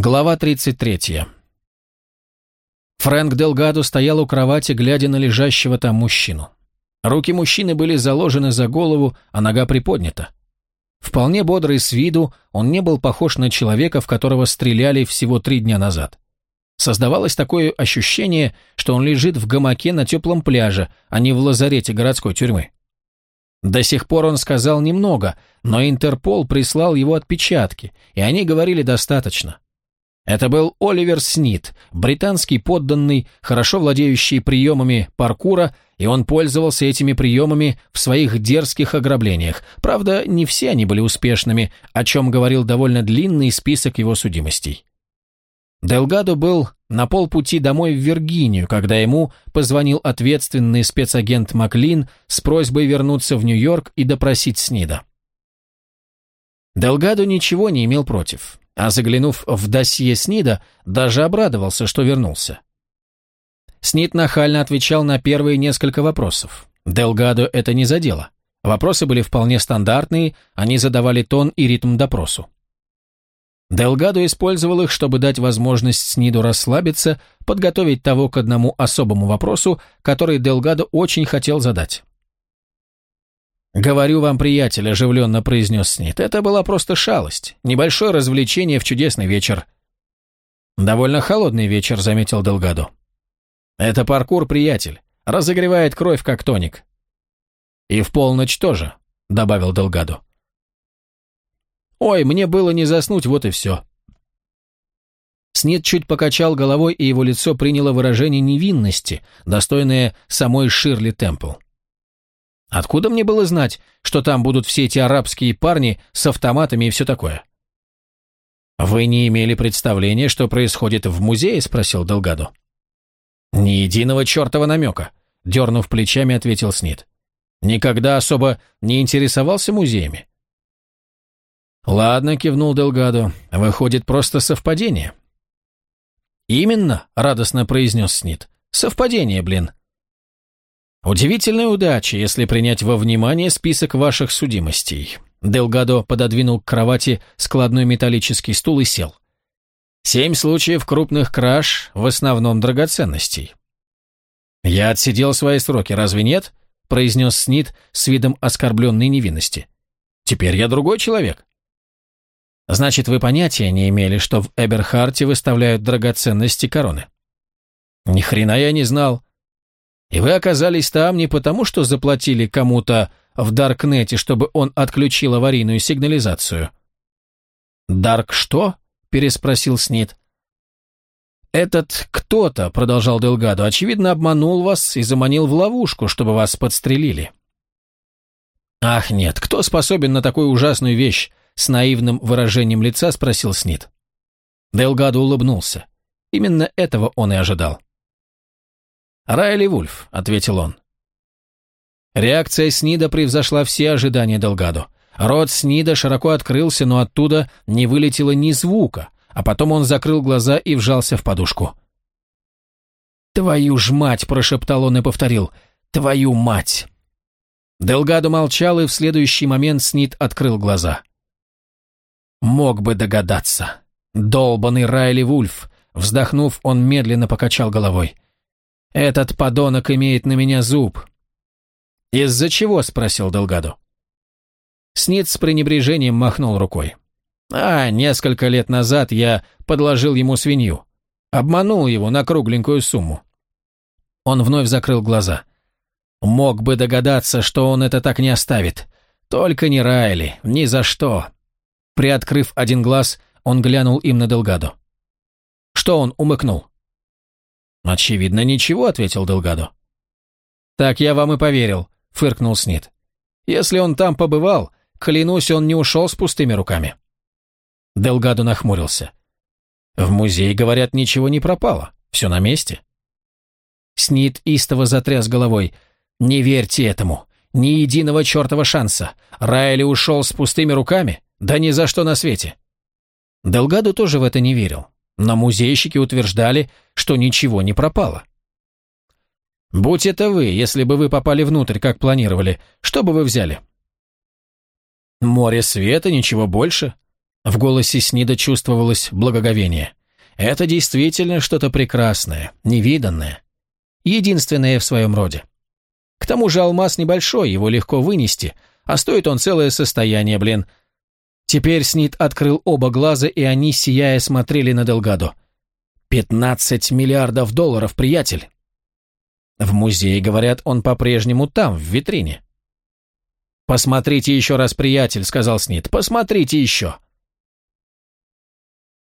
Глава 33. Фрэнк Делгадо стоял у кровати, глядя на лежащего там мужчину. Руки мужчины были заложены за голову, а нога приподнята. Вполне бодрый с виду, он не был похож на человека, в которого стреляли всего три дня назад. Создавалось такое ощущение, что он лежит в гамаке на теплом пляже, а не в лазарете городской тюрьмы. До сих пор он сказал немного, но Интерпол прислал его отпечатки, и они говорили достаточно. Это был Оливер Снит, британский подданный, хорошо владеющий приемами паркура, и он пользовался этими приемами в своих дерзких ограблениях. Правда, не все они были успешными, о чем говорил довольно длинный список его судимостей. Делгадо был на полпути домой в Виргинию, когда ему позвонил ответственный спецагент Маклин с просьбой вернуться в Нью-Йорк и допросить Снида. Делгадо ничего не имел против а заглянув в досье Снида, даже обрадовался, что вернулся. Снид нахально отвечал на первые несколько вопросов. Делгадо это не задело. Вопросы были вполне стандартные, они задавали тон и ритм допросу. Делгадо использовал их, чтобы дать возможность Сниду расслабиться, подготовить того к одному особому вопросу, который Делгадо очень хотел задать. «Говорю вам, приятель», — оживленно произнес Снит, — «это была просто шалость, небольшое развлечение в чудесный вечер». «Довольно холодный вечер», — заметил Делгадо. «Это паркур, приятель, разогревает кровь, как тоник». «И в полночь тоже», — добавил Делгадо. «Ой, мне было не заснуть, вот и все». Снит чуть покачал головой, и его лицо приняло выражение невинности, достойное самой Ширли Темпл. Откуда мне было знать, что там будут все эти арабские парни с автоматами и все такое? «Вы не имели представления, что происходит в музее?» – спросил Делгадо. «Ни единого чертова намека», – дернув плечами, ответил Снит. «Никогда особо не интересовался музеями». «Ладно», – кивнул Делгадо, – «выходит просто совпадение». «Именно», – радостно произнес Снит. «Совпадение, блин. Удивительная удача, если принять во внимание список ваших судимостей. Делгадо пододвинул к кровати складной металлический стул и сел. Семь случаев крупных краж, в основном драгоценностей. «Я отсидел свои сроки, разве нет?» – произнес Снит с видом оскорбленной невинности. «Теперь я другой человек». «Значит, вы понятия не имели, что в Эберхарте выставляют драгоценности короны?» «Ни хрена я не знал. И вы оказались там не потому, что заплатили кому-то в Даркнете, чтобы он отключил аварийную сигнализацию. «Дарк что?» – переспросил Снит. «Этот кто-то», – продолжал Делгадо, – «очевидно обманул вас и заманил в ловушку, чтобы вас подстрелили». «Ах нет, кто способен на такую ужасную вещь?» – с наивным выражением лица спросил Снит. Делгадо улыбнулся. Именно этого он и ожидал. «Райли Вульф», — ответил он. Реакция Снида превзошла все ожидания Делгадо. Рот Снида широко открылся, но оттуда не вылетело ни звука, а потом он закрыл глаза и вжался в подушку. «Твою ж мать!» – прошептал он и повторил. «Твою мать!» Делгадо молчал, и в следующий момент Снид открыл глаза. «Мог бы догадаться. Долбанный Райли Вульф!» Вздохнув, он медленно покачал головой. Этот подонок имеет на меня зуб». «Из-за чего?» – спросил Делгадо. Снит с пренебрежением махнул рукой. «А, несколько лет назад я подложил ему свинью. Обманул его на кругленькую сумму». Он вновь закрыл глаза. «Мог бы догадаться, что он это так не оставит. Только не Райли, ни за что». Приоткрыв один глаз, он глянул им на Делгадо. Что он умыкнул? «Очевидно, ничего», — ответил Делгадо. «Так я вам и поверил», — фыркнул Снит. «Если он там побывал, клянусь, он не ушел с пустыми руками». Делгадо нахмурился. «В музее, говорят, ничего не пропало. Все на месте». Снит истово затряс головой. «Не верьте этому. Ни единого чертова шанса. Райли ушел с пустыми руками? Да ни за что на свете». Делгадо тоже в это не верил но музейщики утверждали, что ничего не пропало. Будь это вы, если бы вы попали внутрь, как планировали, что бы вы взяли? Море света, ничего больше. В голосе Снида чувствовалось благоговение. Это действительно что-то прекрасное, невиданное. Единственное в своем роде. К тому же алмаз небольшой, его легко вынести, а стоит он целое состояние, блин. Теперь Снит открыл оба глаза, и они, сияя, смотрели на Делгадо. «Пятнадцать миллиардов долларов, приятель!» В музее, говорят, он по-прежнему там, в витрине. «Посмотрите еще раз, приятель», — сказал Снит, — «посмотрите еще».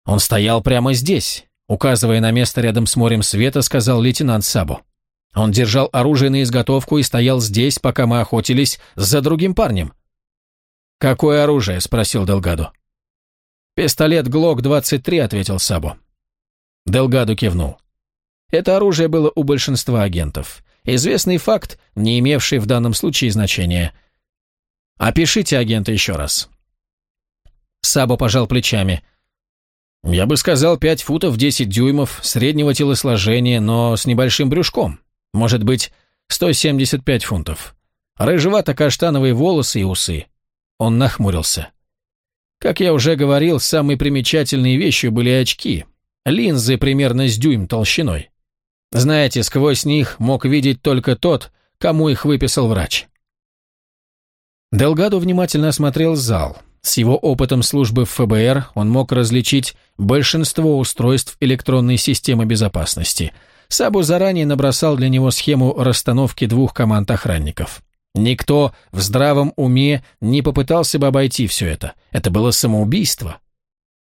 Он стоял прямо здесь, указывая на место рядом с морем света, сказал лейтенант Сабо. Он держал оружие на изготовку и стоял здесь, пока мы охотились за другим парнем. «Какое оружие?» – спросил Делгадо. «Пистолет Глок-23», – ответил Сабо. Делгадо кивнул. Это оружие было у большинства агентов. Известный факт, не имевший в данном случае значения. «Опишите агента еще раз». Сабо пожал плечами. «Я бы сказал, пять футов десять дюймов, среднего телосложения, но с небольшим брюшком. Может быть, 175 фунтов. Рыжевато-каштановые волосы и усы. Он нахмурился. Как я уже говорил, самой примечательной вещью были очки. Линзы примерно с дюйм толщиной. Знаете, сквозь них мог видеть только тот, кому их выписал врач. Делгадо внимательно осмотрел зал. С его опытом службы в ФБР он мог различить большинство устройств электронной системы безопасности – Сабу заранее набросал для него схему расстановки двух команд охранников. Никто в здравом уме не попытался бы обойти все это. Это было самоубийство.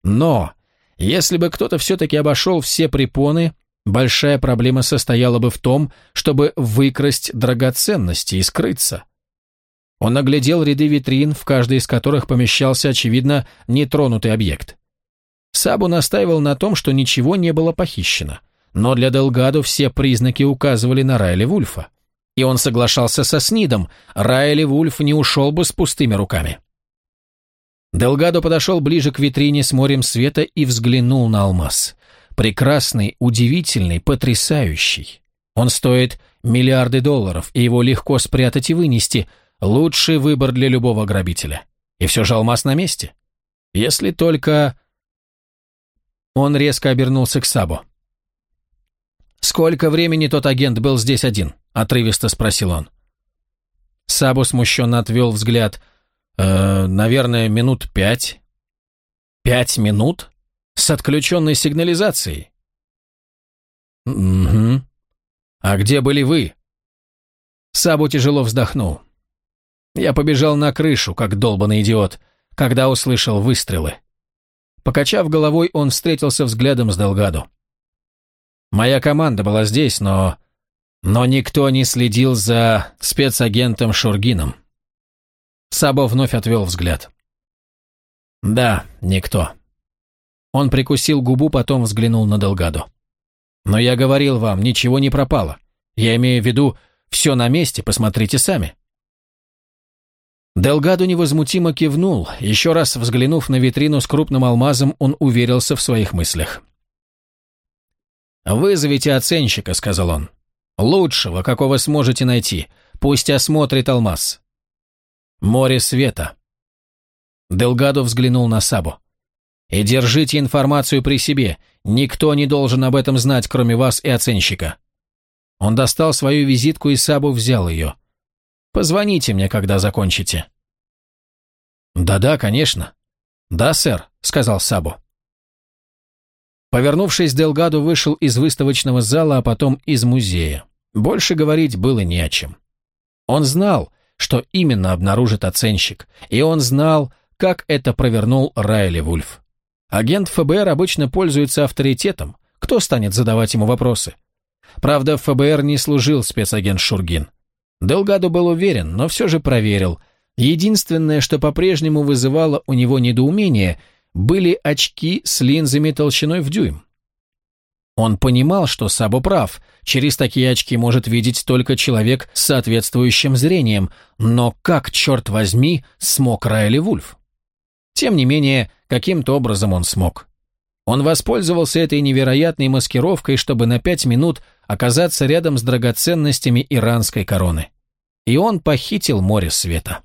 Но, если бы кто-то все-таки обошел все препоны, большая проблема состояла бы в том, чтобы выкрасть драгоценности и скрыться. Он оглядел ряды витрин, в каждой из которых помещался, очевидно, нетронутый объект. Сабу настаивал на том, что ничего не было похищено – но для Делгадо все признаки указывали на Райли Вульфа. И он соглашался со Снидом, Райли Вульф не ушел бы с пустыми руками. Делгадо подошел ближе к витрине с морем света и взглянул на алмаз. Прекрасный, удивительный, потрясающий. Он стоит миллиарды долларов, и его легко спрятать и вынести. Лучший выбор для любого грабителя. И все же алмаз на месте. Если только... Он резко обернулся к Сабо. «Сколько времени тот агент был здесь один?» – отрывисто спросил он. Сабу смущенно отвел взгляд. «Э, «Наверное, минут пять». «Пять минут? С отключенной сигнализацией?» «Угу. А где были вы?» Сабу тяжело вздохнул. Я побежал на крышу, как долбанный идиот, когда услышал выстрелы. Покачав головой, он встретился взглядом с Делгадо. Моя команда была здесь, но... Но никто не следил за спецагентом Шургином. Сабо вновь отвел взгляд. Да, никто. Он прикусил губу, потом взглянул на Делгадо. Но я говорил вам, ничего не пропало. Я имею в виду, все на месте, посмотрите сами. Делгадо невозмутимо кивнул. Еще раз взглянув на витрину с крупным алмазом, он уверился в своих мыслях. «Вызовите оценщика», — сказал он. «Лучшего, какого сможете найти. Пусть осмотрит алмаз». «Море света». Делгадо взглянул на Сабу. «И держите информацию при себе. Никто не должен об этом знать, кроме вас и оценщика». Он достал свою визитку, и Сабу взял ее. «Позвоните мне, когда закончите». «Да-да, конечно». «Да, сэр», — сказал Сабу. Повернувшись, Делгадо вышел из выставочного зала, а потом из музея. Больше говорить было не о чем. Он знал, что именно обнаружит оценщик, и он знал, как это провернул Райли Вульф. Агент ФБР обычно пользуется авторитетом, кто станет задавать ему вопросы? Правда, в ФБР не служил спецагент Шургин. Делгадо был уверен, но все же проверил. Единственное, что по-прежнему вызывало у него недоумение – были очки с линзами толщиной в дюйм. Он понимал, что Сабо прав, через такие очки может видеть только человек с соответствующим зрением, но как, черт возьми, смог Райли Вульф? Тем не менее, каким-то образом он смог. Он воспользовался этой невероятной маскировкой, чтобы на пять минут оказаться рядом с драгоценностями иранской короны. И он похитил море света.